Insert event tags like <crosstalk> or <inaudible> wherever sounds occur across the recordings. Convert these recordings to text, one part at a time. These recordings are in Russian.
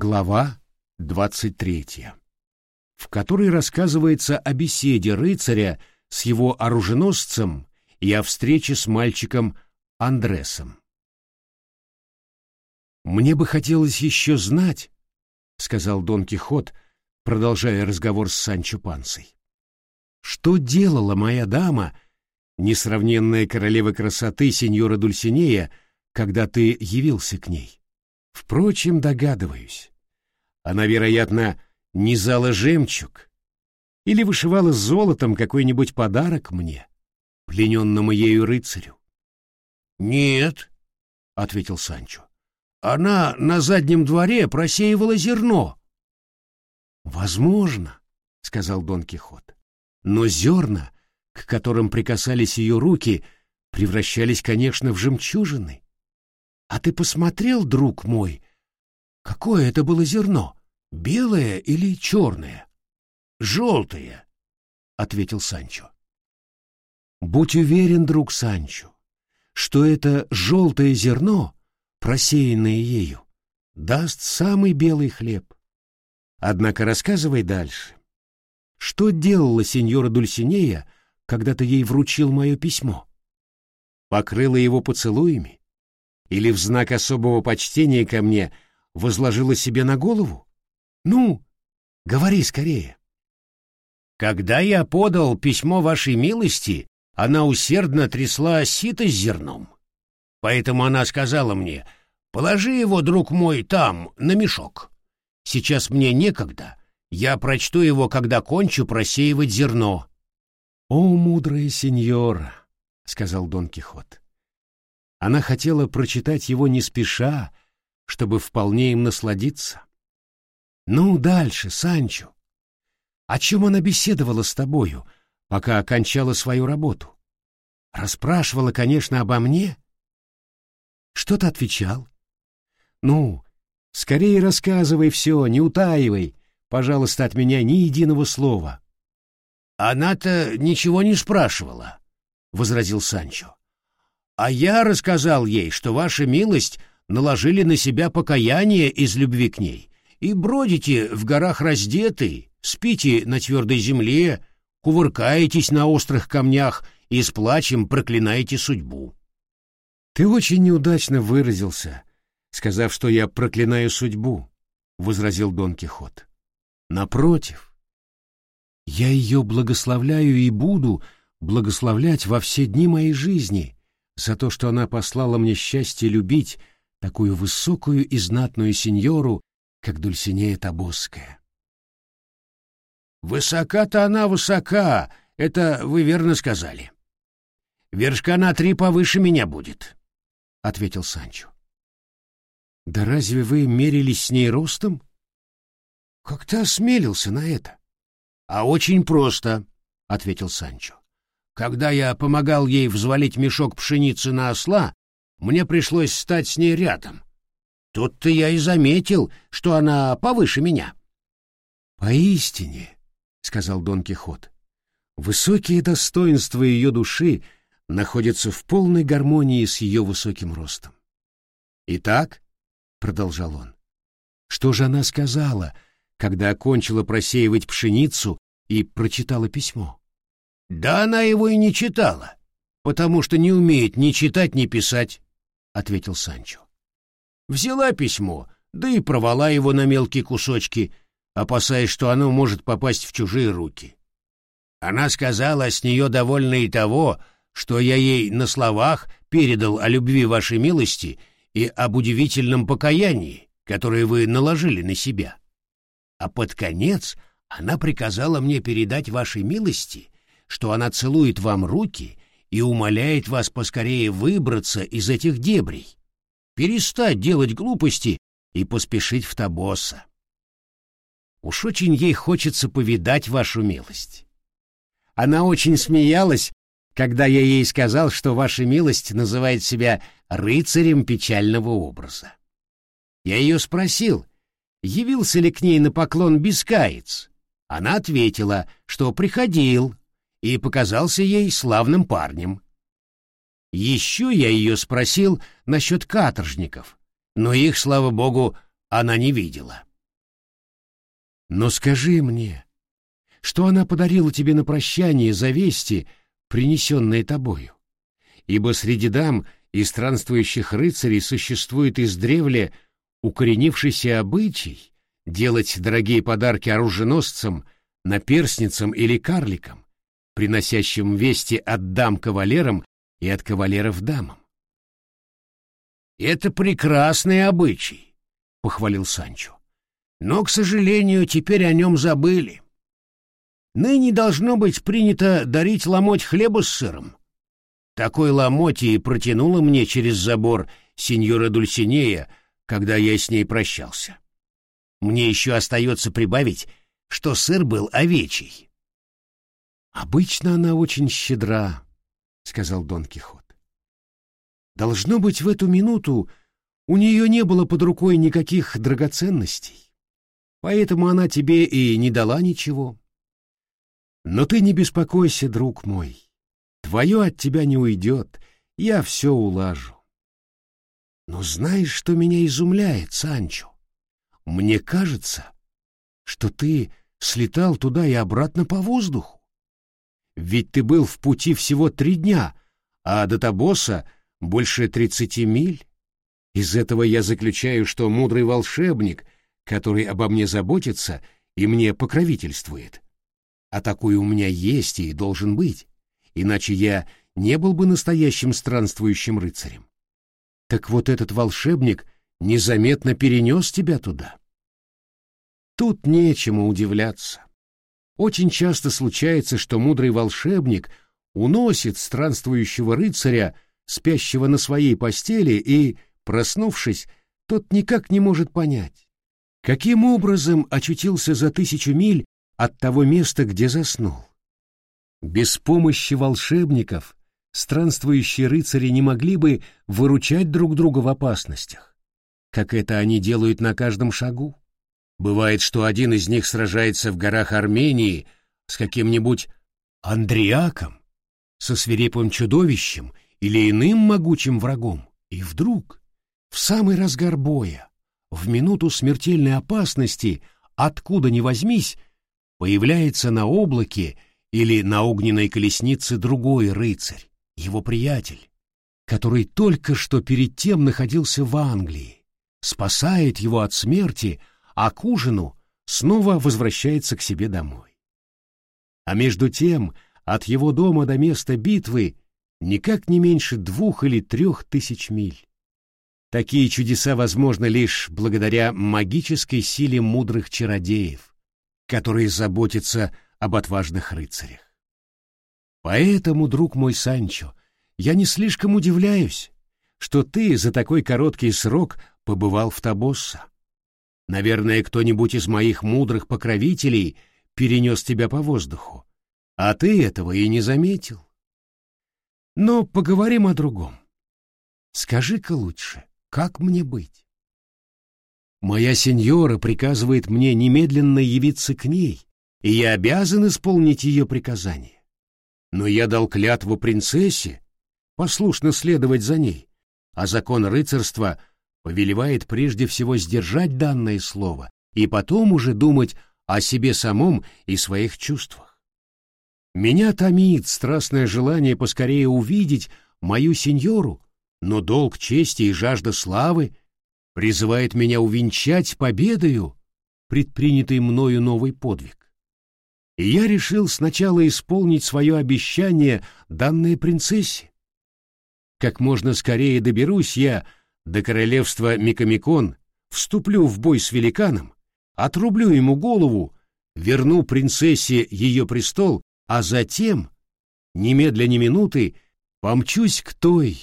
Глава 23, в которой рассказывается о беседе рыцаря с его оруженосцем и о встрече с мальчиком Андресом. «Мне бы хотелось еще знать», — сказал Дон Кихот, продолжая разговор с Санчо Пансой, «что делала моя дама, несравненная королева красоты сеньора Дульсинея, когда ты явился к ней?» Впрочем, догадываюсь. Она, вероятно, низала жемчуг или вышивала золотом какой-нибудь подарок мне, плененному ею рыцарю. — Нет, — ответил Санчо. — Она на заднем дворе просеивала зерно. — Возможно, — сказал Дон Кихот. Но зерна, к которым прикасались ее руки, превращались, конечно, в жемчужины. А ты посмотрел, друг мой, какое это было зерно, белое или черное? Желтое, — ответил Санчо. Будь уверен, друг Санчо, что это желтое зерно, просеянное ею, даст самый белый хлеб. Однако рассказывай дальше. Что делала сеньора Дульсинея, когда ты ей вручил мое письмо? Покрыла его поцелуями? Или в знак особого почтения ко мне возложила себе на голову? Ну, говори скорее. Когда я подал письмо вашей милости, она усердно трясла сито с зерном. Поэтому она сказала мне, положи его, друг мой, там, на мешок. Сейчас мне некогда, я прочту его, когда кончу просеивать зерно. — О, мудрая сеньора, — сказал Дон Кихот, она хотела прочитать его не спеша, чтобы вполне им насладиться. Ну, дальше, Санчо. О чем она беседовала с тобою, пока окончала свою работу? Расспрашивала, конечно, обо мне? Что ты отвечал? Ну, скорее рассказывай все, не утаивай, пожалуйста, от меня ни единого слова. Она-то ничего не спрашивала, — возразил Санчо. А я рассказал ей, что ваша милость наложили на себя покаяние из любви к ней, и бродите в горах раздетый, спите на твердой земле, кувыркаетесь на острых камнях и с плачем проклинаете судьбу. Ты очень неудачно выразился, сказав, что я проклинаю судьбу, — возразил Дон Кихот. Напротив, я ее благословляю и буду благословлять во все дни моей жизни, за то, что она послала мне счастье любить такую высокую и знатную сеньору, как Дульсинея Табосская. «Высока-то она высока, это вы верно сказали. Вершка на три повыше меня будет», — ответил Санчо. «Да разве вы мерились с ней ростом?» «Как ты осмелился на это?» «А очень просто», — ответил Санчо. Когда я помогал ей взвалить мешок пшеницы на осла, мне пришлось стать с ней рядом. Тут-то я и заметил, что она повыше меня. «Поистине», — сказал Дон Кихот, — «высокие достоинства ее души находятся в полной гармонии с ее высоким ростом». «Итак», — продолжал он, — «что же она сказала, когда окончила просеивать пшеницу и прочитала письмо?» Да она его и не читала, потому что не умеет ни читать, ни писать, — ответил Санчо. Взяла письмо, да и провала его на мелкие кусочки, опасаясь, что оно может попасть в чужие руки. Она сказала, с нее довольна и того, что я ей на словах передал о любви вашей милости и об удивительном покаянии, которое вы наложили на себя. А под конец она приказала мне передать вашей милости — что она целует вам руки и умоляет вас поскорее выбраться из этих дебрей, перестать делать глупости и поспешить в Табоса. Уж очень ей хочется повидать вашу милость. Она очень смеялась, когда я ей сказал, что ваша милость называет себя рыцарем печального образа. Я ее спросил, явился ли к ней на поклон бескаец. Она ответила, что приходил, и показался ей славным парнем. Еще я ее спросил насчет каторжников, но их, слава богу, она не видела. Но скажи мне, что она подарила тебе на прощание за вести, принесенные тобою? Ибо среди дам и странствующих рыцарей существует издревле укоренившийся обычай делать дорогие подарки оруженосцам, наперсницам или карликам, приносящим вести от дам кавалерам и от кавалеров дамам. «Это прекрасный обычай», — похвалил Санчо. «Но, к сожалению, теперь о нем забыли. Ныне должно быть принято дарить ломоть хлеба с сыром. Такой ломоть и протянула мне через забор сеньора Дульсинея, когда я с ней прощался. Мне еще остается прибавить, что сыр был овечий». «Обычно она очень щедра», — сказал Дон Кихот. Должно быть, в эту минуту у нее не было под рукой никаких драгоценностей, поэтому она тебе и не дала ничего. Но ты не беспокойся, друг мой, твое от тебя не уйдет, я все улажу. Но знаешь, что меня изумляет, Санчо? Мне кажется, что ты слетал туда и обратно по воздуху. Ведь ты был в пути всего три дня, а до Табоса больше тридцати миль. Из этого я заключаю, что мудрый волшебник, который обо мне заботится и мне покровительствует. А такой у меня есть и должен быть, иначе я не был бы настоящим странствующим рыцарем. Так вот этот волшебник незаметно перенес тебя туда. Тут нечему удивляться. Очень часто случается, что мудрый волшебник уносит странствующего рыцаря спящего на своей постели, и, проснувшись, тот никак не может понять, каким образом очутился за тысячу миль от того места, где заснул. Без помощи волшебников странствующие рыцари не могли бы выручать друг друга в опасностях, как это они делают на каждом шагу. Бывает, что один из них сражается в горах Армении с каким-нибудь Андриаком, со свирепым чудовищем или иным могучим врагом, и вдруг, в самый разгар боя, в минуту смертельной опасности, откуда ни возьмись, появляется на облаке или на огненной колеснице другой рыцарь, его приятель, который только что перед тем находился в Англии, спасает его от смерти, а к ужину снова возвращается к себе домой. А между тем от его дома до места битвы никак не меньше двух или трех тысяч миль. Такие чудеса возможны лишь благодаря магической силе мудрых чародеев, которые заботятся об отважных рыцарях. Поэтому, друг мой Санчо, я не слишком удивляюсь, что ты за такой короткий срок побывал в Табосса. Наверное, кто-нибудь из моих мудрых покровителей перенес тебя по воздуху, а ты этого и не заметил. Но поговорим о другом. Скажи-ка лучше, как мне быть? Моя сеньора приказывает мне немедленно явиться к ней, и я обязан исполнить ее приказание. Но я дал клятву принцессе послушно следовать за ней, а закон рыцарства повелевает прежде всего сдержать данное слово и потом уже думать о себе самом и своих чувствах. Меня томит страстное желание поскорее увидеть мою сеньору, но долг чести и жажда славы призывает меня увенчать победою предпринятый мною новый подвиг. И я решил сначала исполнить свое обещание, данное принцессе. Как можно скорее доберусь я до королевства Микомикон, вступлю в бой с великаном, отрублю ему голову, верну принцессе ее престол а затем, немедля ни минуты, помчусь к той,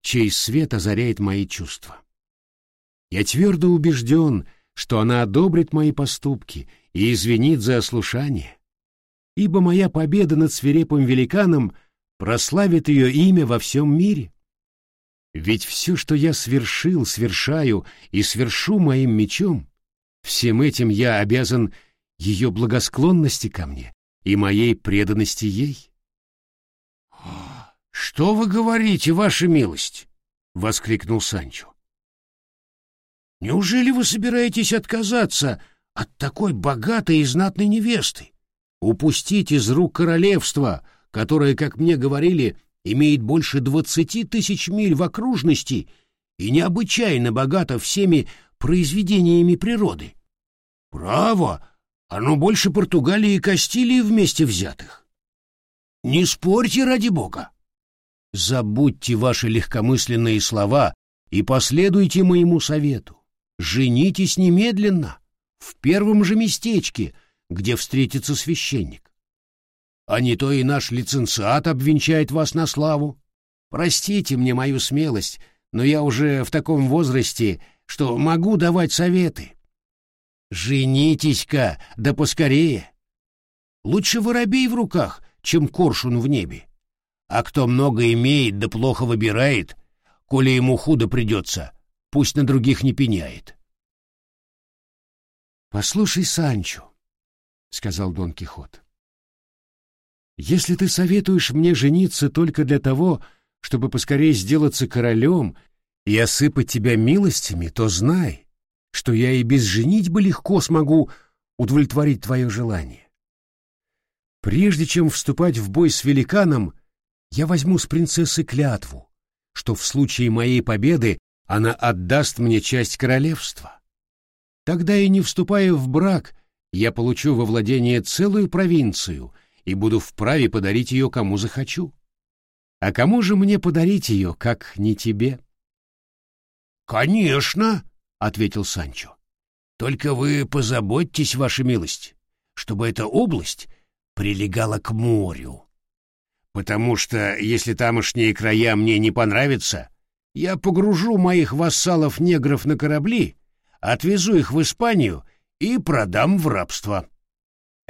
чей свет озаряет мои чувства. Я твердо убежден, что она одобрит мои поступки и извинит за ослушание, ибо моя победа над свирепым великаном прославит ее имя во всем мире. Ведь все, что я свершил, свершаю и свершу моим мечом, всем этим я обязан ее благосклонности ко мне и моей преданности ей. <gasps> «Что вы говорите, ваша милость?» — воскликнул Санчо. «Неужели вы собираетесь отказаться от такой богатой и знатной невесты? Упустить из рук королевства, которое, как мне говорили, имеет больше двадцати тысяч миль в окружности и необычайно богато всеми произведениями природы. Право, оно больше Португалии и Кастилии вместе взятых. Не спорьте ради бога. Забудьте ваши легкомысленные слова и последуйте моему совету. Женитесь немедленно, в первом же местечке, где встретится священник. А не то и наш лицензиат обвенчает вас на славу. Простите мне мою смелость, но я уже в таком возрасте, что могу давать советы. Женитесь-ка, да поскорее. Лучше воробей в руках, чем коршун в небе. А кто много имеет да плохо выбирает, коли ему худо придется, пусть на других не пеняет. «Послушай, Санчо», — сказал Дон Кихот, — «если ты советуешь мне жениться только для того, чтобы поскорее сделаться королем и осыпать тебя милостями, то знай, что я и без женитьбы легко смогу удовлетворить твое желание. Прежде чем вступать в бой с великаном, я возьму с принцессы клятву, что в случае моей победы она отдаст мне часть королевства. Тогда и не вступая в брак, я получу во владение целую провинцию и буду вправе подарить ее кому захочу. А кому же мне подарить ее, как не тебе? — Конечно, — ответил Санчо. — Только вы позаботьтесь, ваша милость, чтобы эта область прилегала к морю. Потому что, если тамошние края мне не понравятся, я погружу моих вассалов-негров на корабли, отвезу их в Испанию и продам в рабство.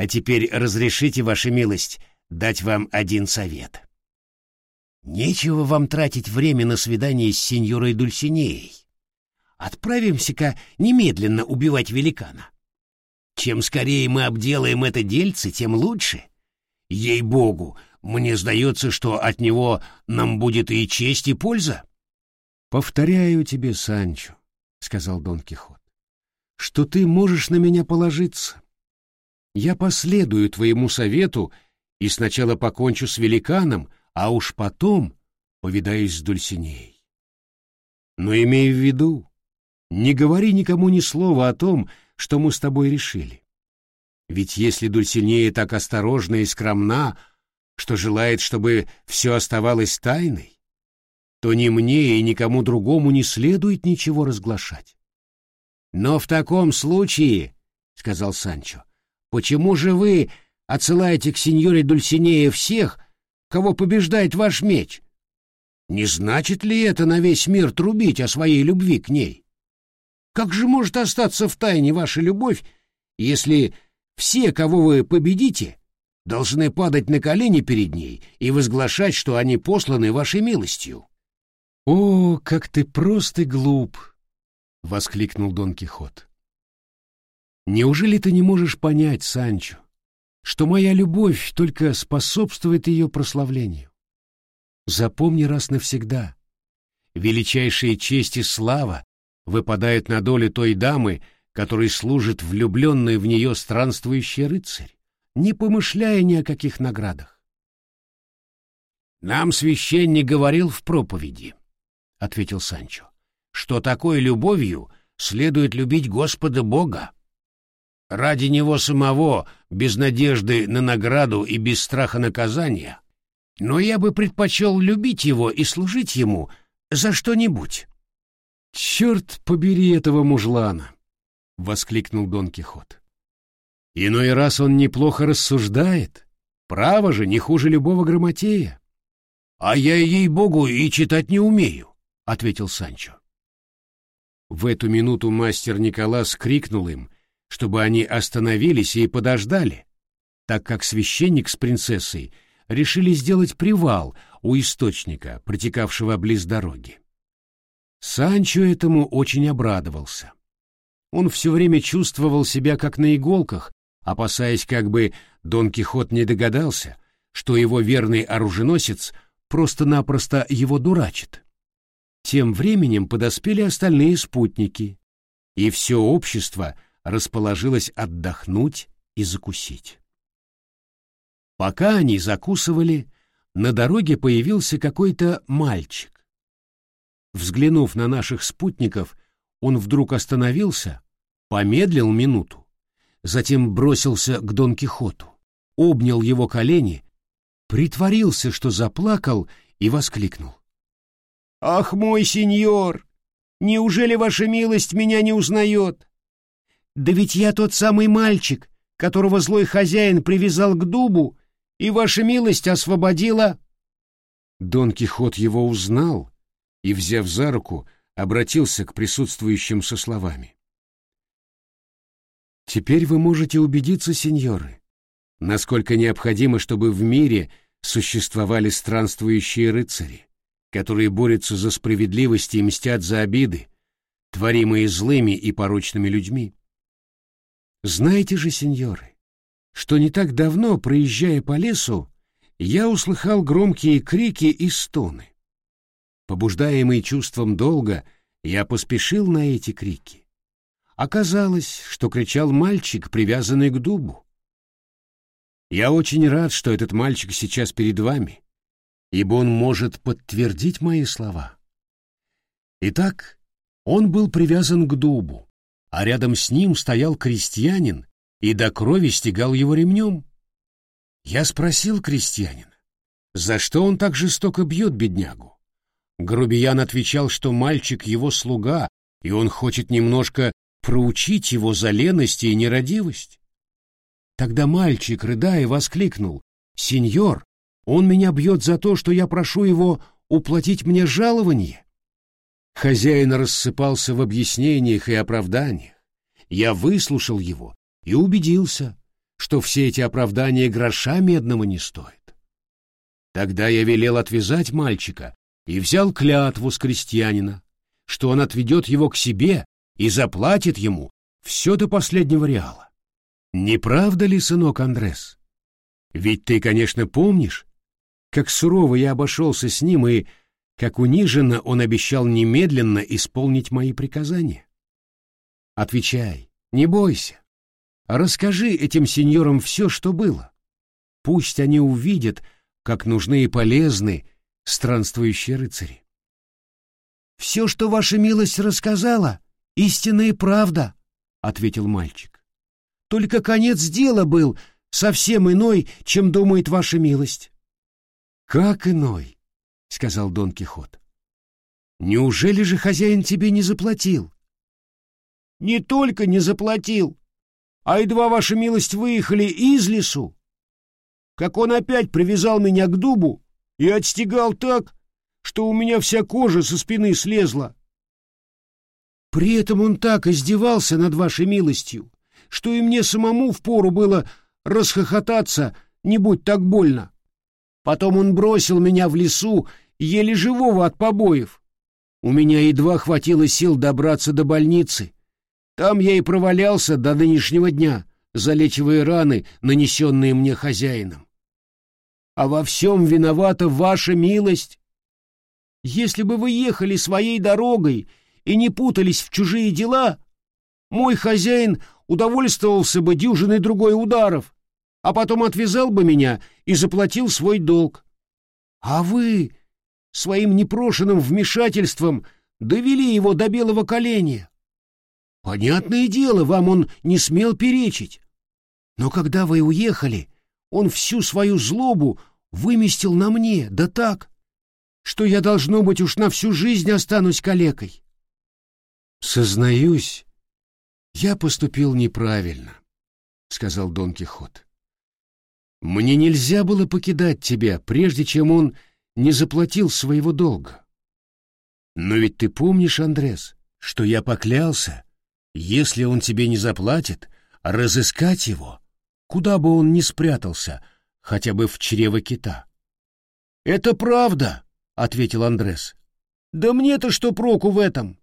А теперь разрешите, ваша милость, дать вам один совет. Нечего вам тратить время на свидание с сеньорой Дульсинеей. Отправимся-ка немедленно убивать великана. Чем скорее мы обделаем это дельце, тем лучше. Ей-богу, мне сдается, что от него нам будет и честь, и польза. — Повторяю тебе, Санчо, — сказал Дон Кихот, — что ты можешь на меня положиться. Я последую твоему совету и сначала покончу с великаном, а уж потом повидаюсь с Дульсинеей. Но имей в виду, не говори никому ни слова о том, что мы с тобой решили. Ведь если Дульсинея так осторожна и скромна, что желает, чтобы все оставалось тайной, то ни мне и никому другому не следует ничего разглашать. Но в таком случае, — сказал Санчо, — почему же вы отсылаете к сеньоре Дульсинее всех, кого побеждает ваш меч? Не значит ли это на весь мир трубить о своей любви к ней? Как же может остаться в тайне ваша любовь, если все, кого вы победите, должны падать на колени перед ней и возглашать, что они посланы вашей милостью? — О, как ты прост и глуп! — воскликнул Дон Кихот. — Неужели ты не можешь понять, Санчо, что моя любовь только способствует ее прославлению? Запомни раз навсегда. Величайшая честь и слава выпадает на долю той дамы, которой служит влюбленный в нее странствующий рыцарь, не помышляя ни о каких наградах. «Нам священник говорил в проповеди», — ответил Санчо, — «что такой любовью следует любить Господа Бога. Ради Него самого, без надежды на награду и без страха наказания, но я бы предпочел любить Его и служить Ему за что-нибудь». «Черт побери этого мужлана!» — воскликнул Дон Кихот. «Иной раз он неплохо рассуждает. Право же, не хуже любого грамотея». «А я, ей-богу, и читать не умею», — ответил Санчо. В эту минуту мастер Николас крикнул им, чтобы они остановились и подождали, так как священник с принцессой решили сделать привал у источника, протекавшего близ дороги. Санчо этому очень обрадовался. Он все время чувствовал себя как на иголках, опасаясь, как бы Дон Кихот не догадался, что его верный оруженосец просто-напросто его дурачит. Тем временем подоспели остальные спутники, и все общество расположилась отдохнуть и закусить. Пока они закусывали, на дороге появился какой-то мальчик. Взглянув на наших спутников, он вдруг остановился, помедлил минуту, затем бросился к Дон Кихоту, обнял его колени, притворился, что заплакал, и воскликнул. «Ах, мой сеньор! Неужели ваша милость меня не узнает? Да ведь я тот самый мальчик, которого злой хозяин привязал к дубу, и ваша милость освободила...» Дон Кихот его узнал и, взяв за руку, обратился к присутствующим со словами. «Теперь вы можете убедиться, сеньоры, насколько необходимо, чтобы в мире существовали странствующие рыцари, которые борются за справедливость и мстят за обиды, творимые злыми и порочными людьми. Знаете же, сеньоры, что не так давно, проезжая по лесу, я услыхал громкие крики и стоны. Побуждаемый чувством долга, я поспешил на эти крики. Оказалось, что кричал мальчик, привязанный к дубу. Я очень рад, что этот мальчик сейчас перед вами, ибо он может подтвердить мои слова. Итак, он был привязан к дубу, а рядом с ним стоял крестьянин и до крови стегал его ремнем. Я спросил крестьянина, за что он так жестоко бьет беднягу. Грубиян отвечал, что мальчик его слуга, и он хочет немножко проучить его за леность и нерадивость. Тогда мальчик, рыдая, воскликнул, «Сеньор, он меня бьет за то, что я прошу его уплатить мне жалование». Хозяин рассыпался в объяснениях и оправданиях. Я выслушал его и убедился, что все эти оправдания гроша медного не стоят. Тогда я велел отвязать мальчика и взял клятву с крестьянина, что он отведет его к себе и заплатит ему все до последнего реала. Не правда ли, сынок Андрес? Ведь ты, конечно, помнишь, как сурово я обошелся с ним и как униженно он обещал немедленно исполнить мои приказания. Отвечай, не бойся. Расскажи этим сеньорам все, что было. Пусть они увидят, как нужны и полезны странствующие рыцари. «Все, что ваша милость рассказала, истинная и правда», — ответил мальчик. «Только конец дела был совсем иной, чем думает ваша милость». «Как иной?» — сказал Дон Кихот. «Неужели же хозяин тебе не заплатил?» «Не только не заплатил, а едва ваша милость выехали из лесу, как он опять привязал меня к дубу и отстегал так, что у меня вся кожа со спины слезла. При этом он так издевался над вашей милостью, что и мне самому впору было расхохотаться, не будь так больно. Потом он бросил меня в лесу, еле живого от побоев. У меня едва хватило сил добраться до больницы. Там я и провалялся до нынешнего дня, залечивая раны, нанесенные мне хозяином а во всем виновата ваша милость. Если бы вы ехали своей дорогой и не путались в чужие дела, мой хозяин удовольствовался бы дюжиной другой ударов, а потом отвязал бы меня и заплатил свой долг. А вы своим непрошенным вмешательством довели его до белого коленя. Понятное дело, вам он не смел перечить. Но когда вы уехали, он всю свою злобу выместил на мне, да так, что я, должно быть, уж на всю жизнь останусь калекой. Сознаюсь, я поступил неправильно, сказал Дон Кихот. Мне нельзя было покидать тебя, прежде чем он не заплатил своего долга. Но ведь ты помнишь, Андрес, что я поклялся, если он тебе не заплатит, разыскать его, куда бы он ни спрятался, хотя бы в чрево кита. «Это правда», — ответил Андрес. «Да мне-то что проку в этом?»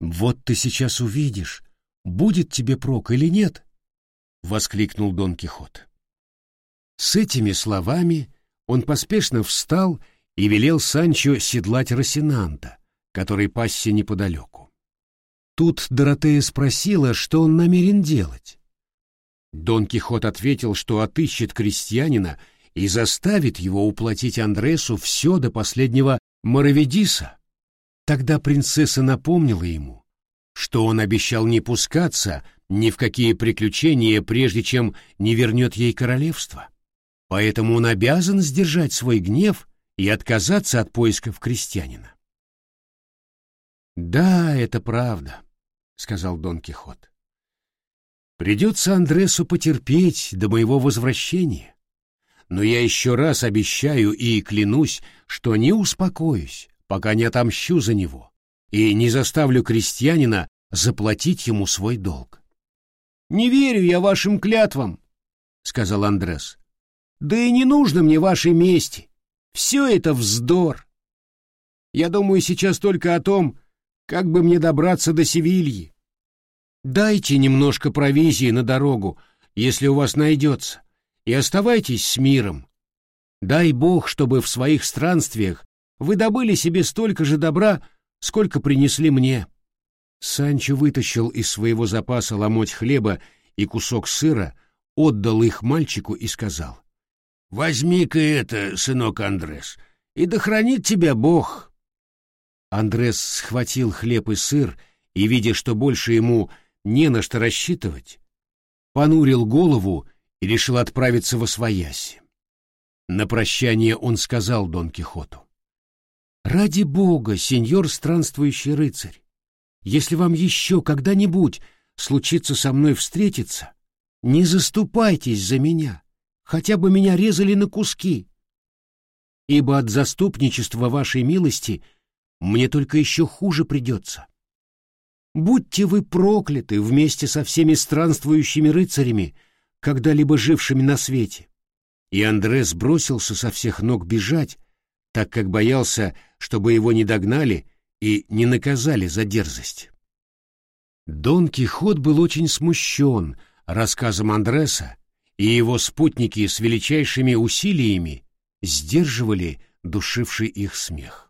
«Вот ты сейчас увидишь, будет тебе прок или нет», — воскликнул Дон Кихот. С этими словами он поспешно встал и велел Санчо седлать Росинанта, который пасся неподалеку. Тут Доротея спросила, что он намерен делать. Дон Кихот ответил, что отыщет крестьянина и заставит его уплатить Андресу все до последнего Мороведиса. Тогда принцесса напомнила ему, что он обещал не пускаться ни в какие приключения, прежде чем не вернет ей королевство. Поэтому он обязан сдержать свой гнев и отказаться от поисков крестьянина. «Да, это правда», — сказал Дон Кихот. «Придется Андресу потерпеть до моего возвращения. Но я еще раз обещаю и клянусь, что не успокоюсь, пока не отомщу за него и не заставлю крестьянина заплатить ему свой долг». «Не верю я вашим клятвам», — сказал Андрес. «Да и не нужно мне вашей мести. Все это вздор. Я думаю сейчас только о том, как бы мне добраться до Севильи. Дайте немножко провизии на дорогу, если у вас найдется, и оставайтесь с миром. Дай Бог, чтобы в своих странствиях вы добыли себе столько же добра, сколько принесли мне». Санчо вытащил из своего запаса ломоть хлеба и кусок сыра, отдал их мальчику и сказал. «Возьми-ка это, сынок Андрес, и да хранит тебя Бог». Андрес схватил хлеб и сыр и, видя, что больше ему не на что рассчитывать, понурил голову и решил отправиться во свояси. На прощание он сказал Дон Кихоту. «Ради бога, сеньор странствующий рыцарь, если вам еще когда-нибудь случится со мной встретиться, не заступайтесь за меня, хотя бы меня резали на куски, ибо от заступничества вашей милости мне только еще хуже придется. Будьте вы прокляты вместе со всеми странствующими рыцарями, когда-либо жившими на свете. И Андрес бросился со всех ног бежать, так как боялся, чтобы его не догнали и не наказали за дерзость. Дон Кихот был очень смущен рассказом Андреса, и его спутники с величайшими усилиями сдерживали душивший их смех.